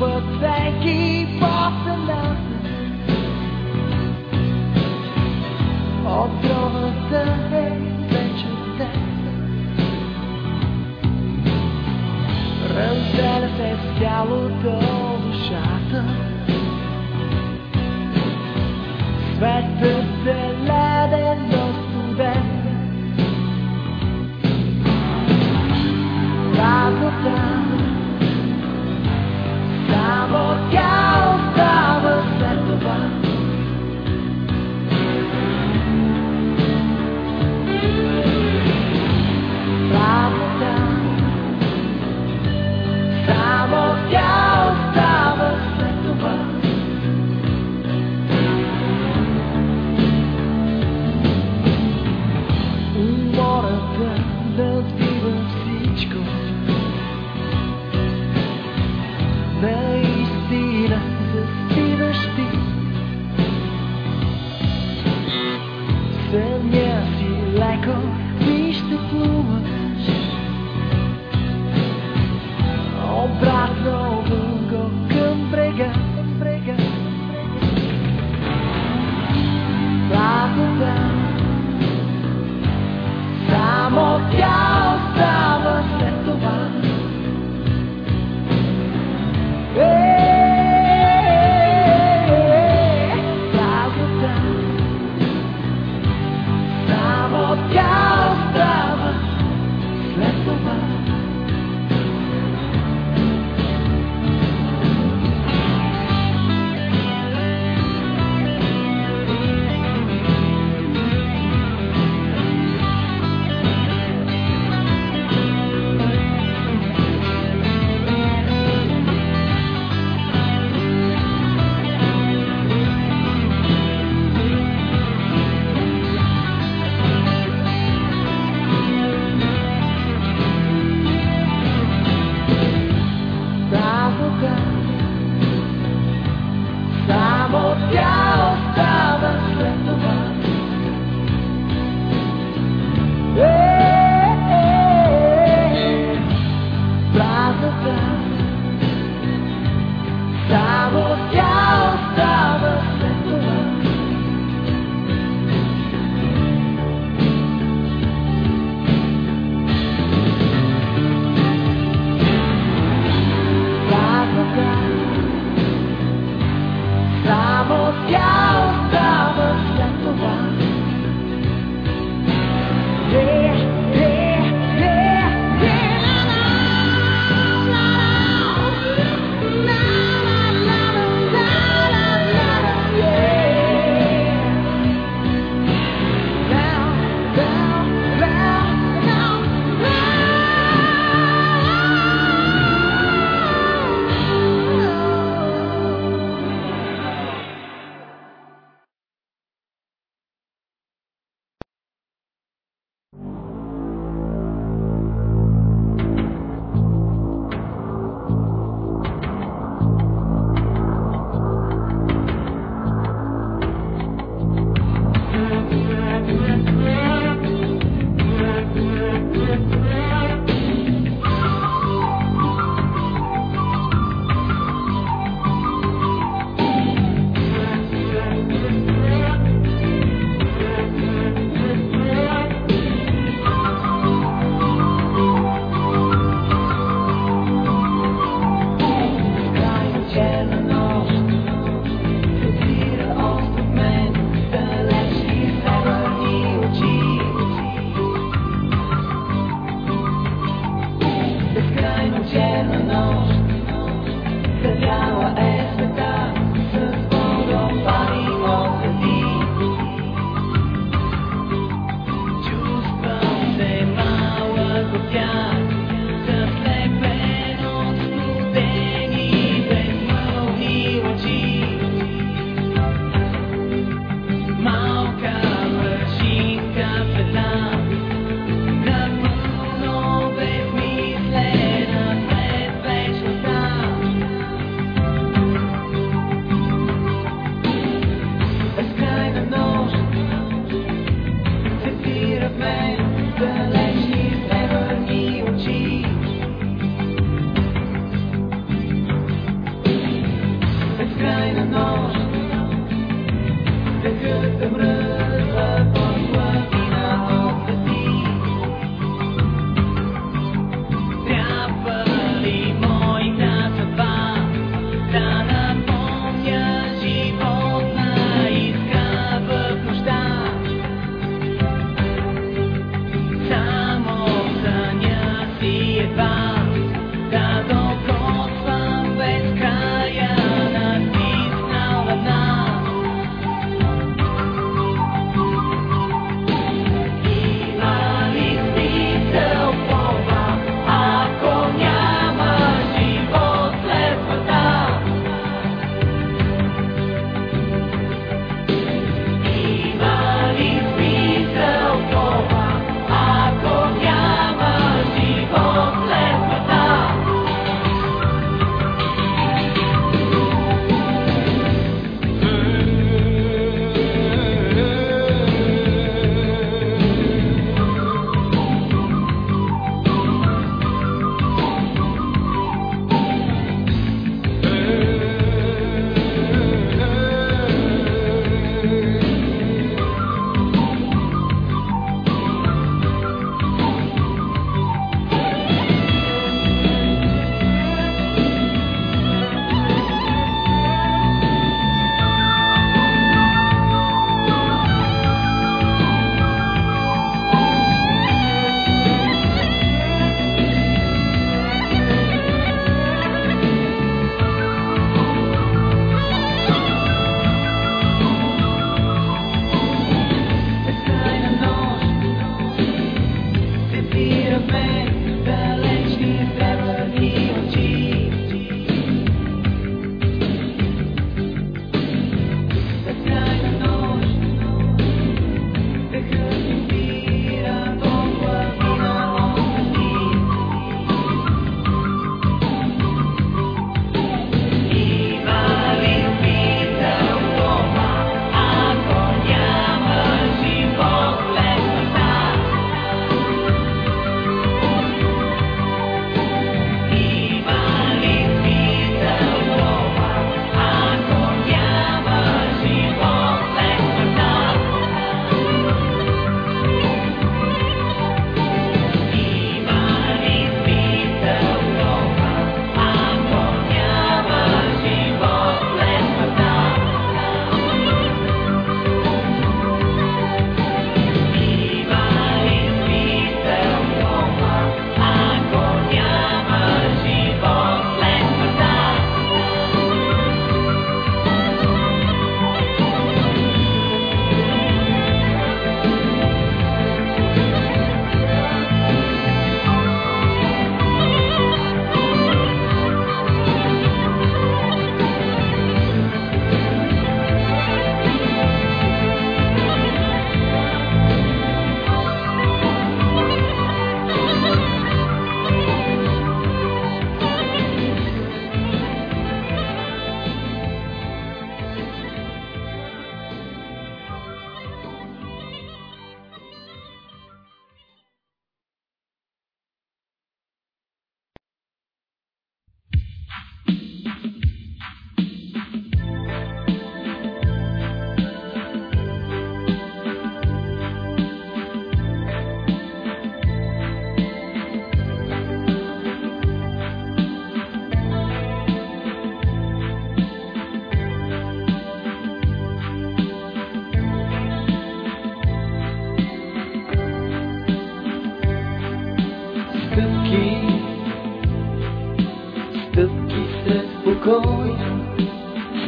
but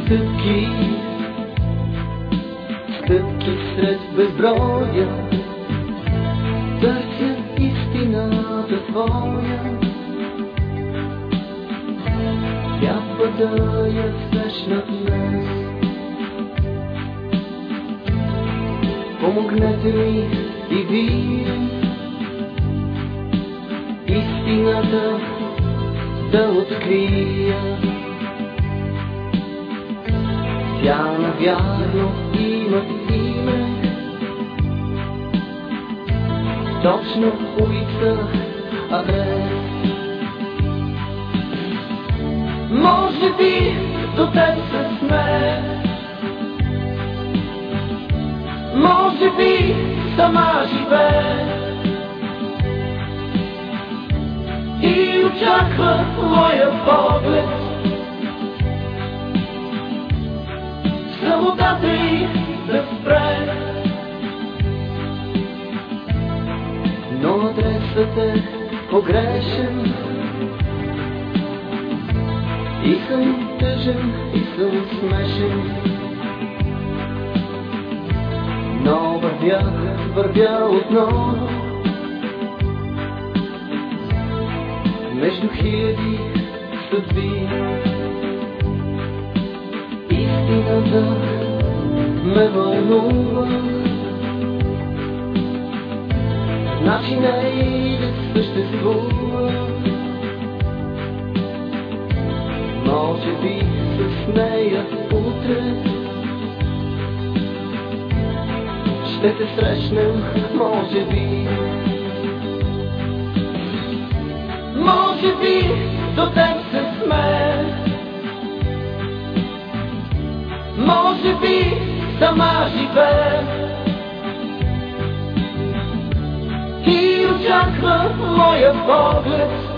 стъпки, стъпки сред безброя, търся истината твоя. Трябва да я срещна днес. Помогнете ми и вие истината да открия. Я навярно имат име. Точно улица, адрес. Може би до теб се смее. Може би сама живее. И очаква твоя поглед. Самотата й да спре. Но адресът е погрешен и съм тъжен, и съм смешен. Но вървя, вървя отново между хиляди съдби. Истината ме вълнува. Не и да съществува. Може би с нея утре ще се срещнем, може би. Може би до теб се сме. Може би сама живее. И очаква моя поглед.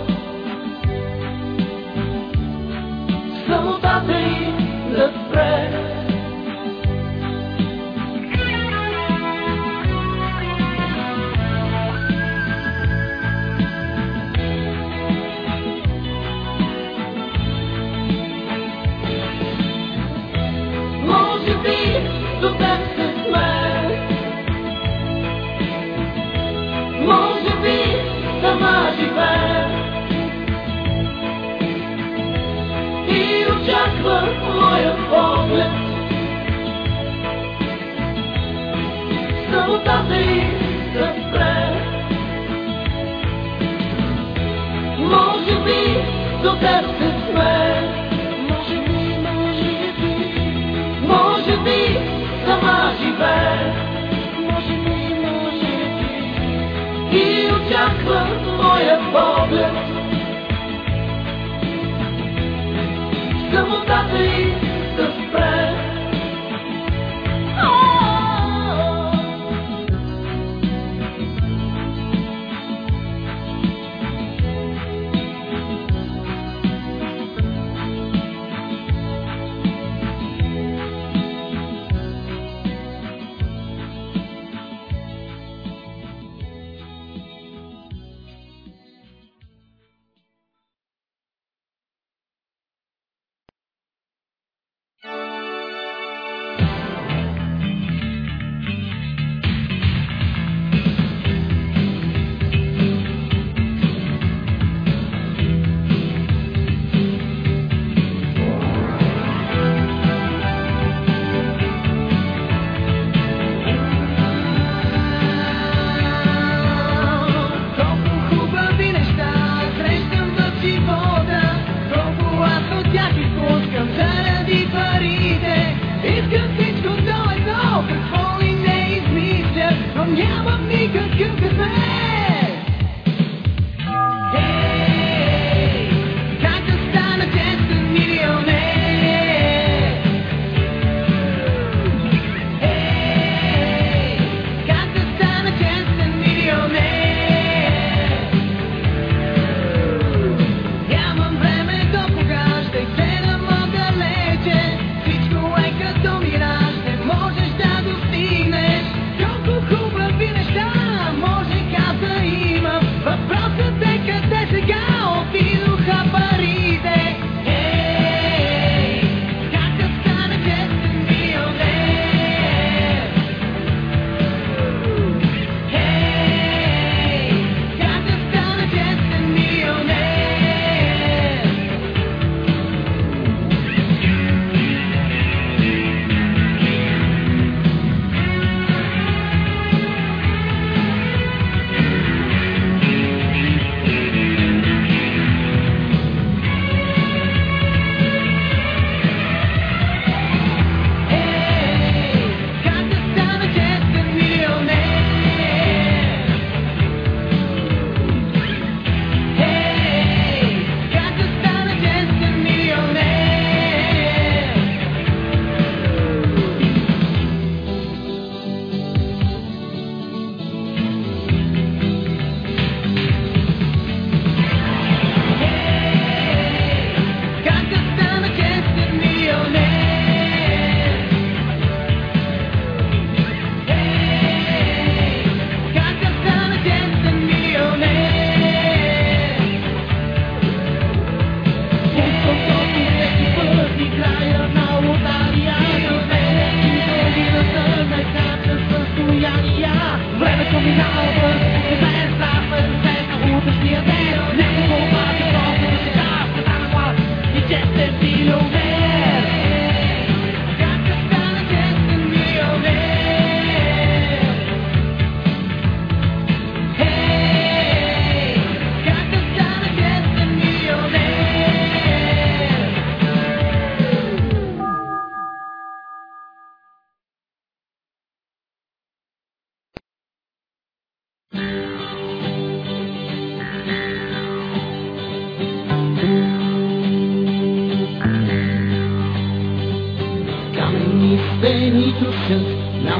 червените съд, на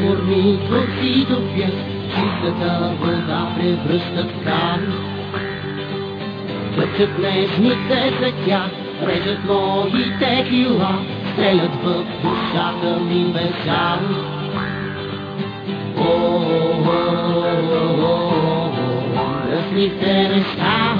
твърди до пяс, чистата вода превръщат в кар. Тъчат нежните за тях, режат моите тила, стрелят в душата ми безжар. О, о, о, о, о, о, разните неща,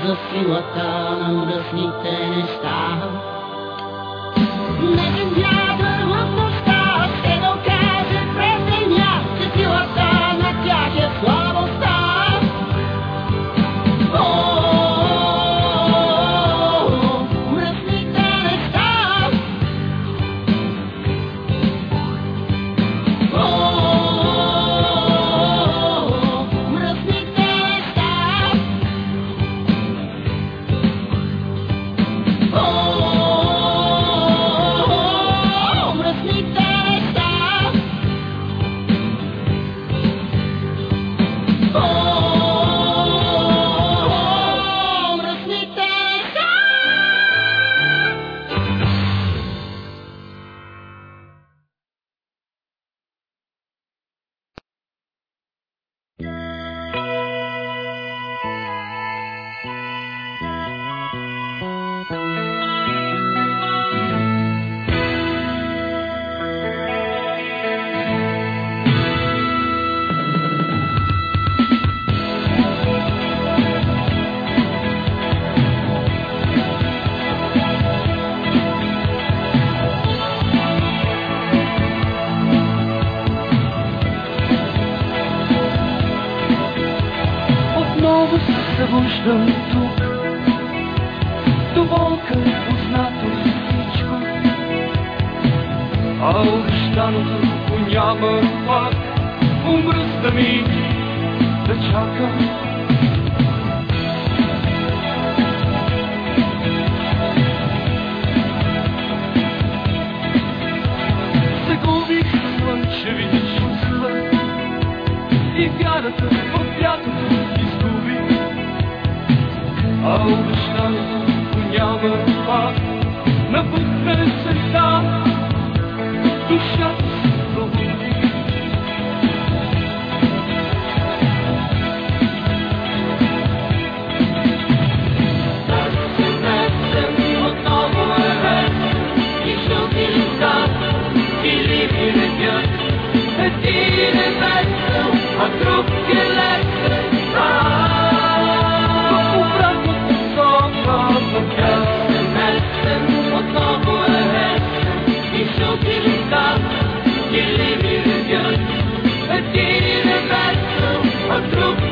Shrima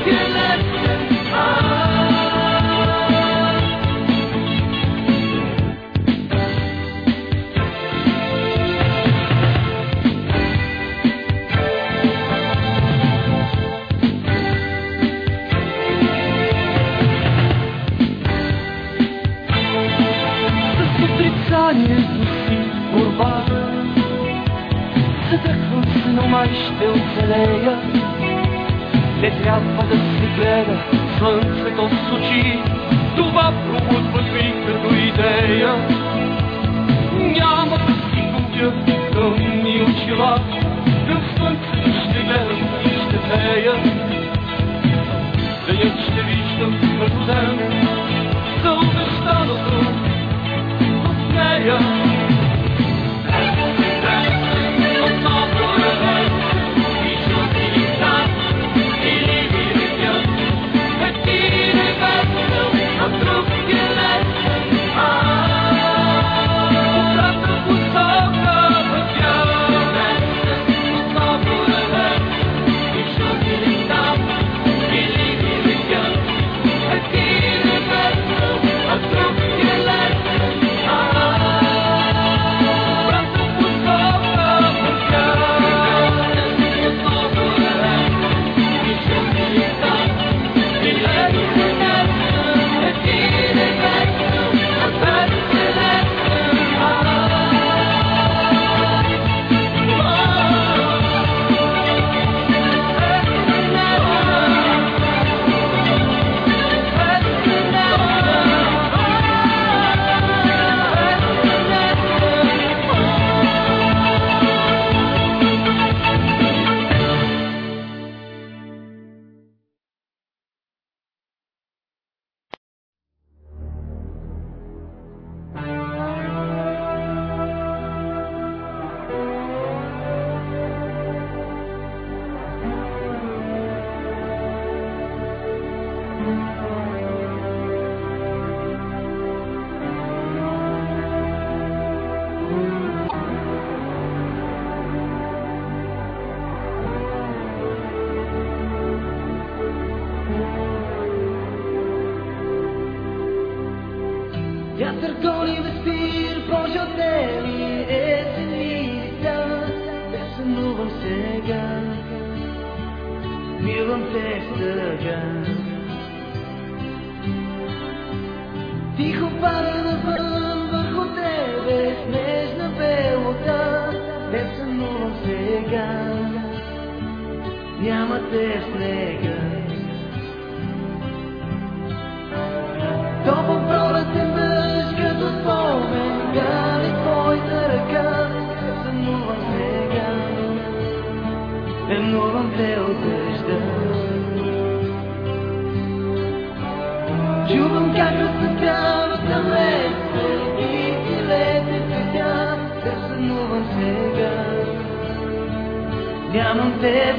collection. Oh. се снега. Топъл пролет е мъж като спомен, гали твоята те от дъжда. Как разцъфяват на мен, и лете цветя, да сънувам сега. Нямам те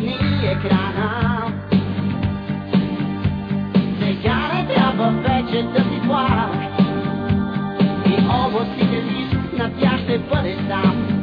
погледни екрана. Сега не трябва вече да си плак и облаците си на тях ще бъде сам.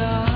God.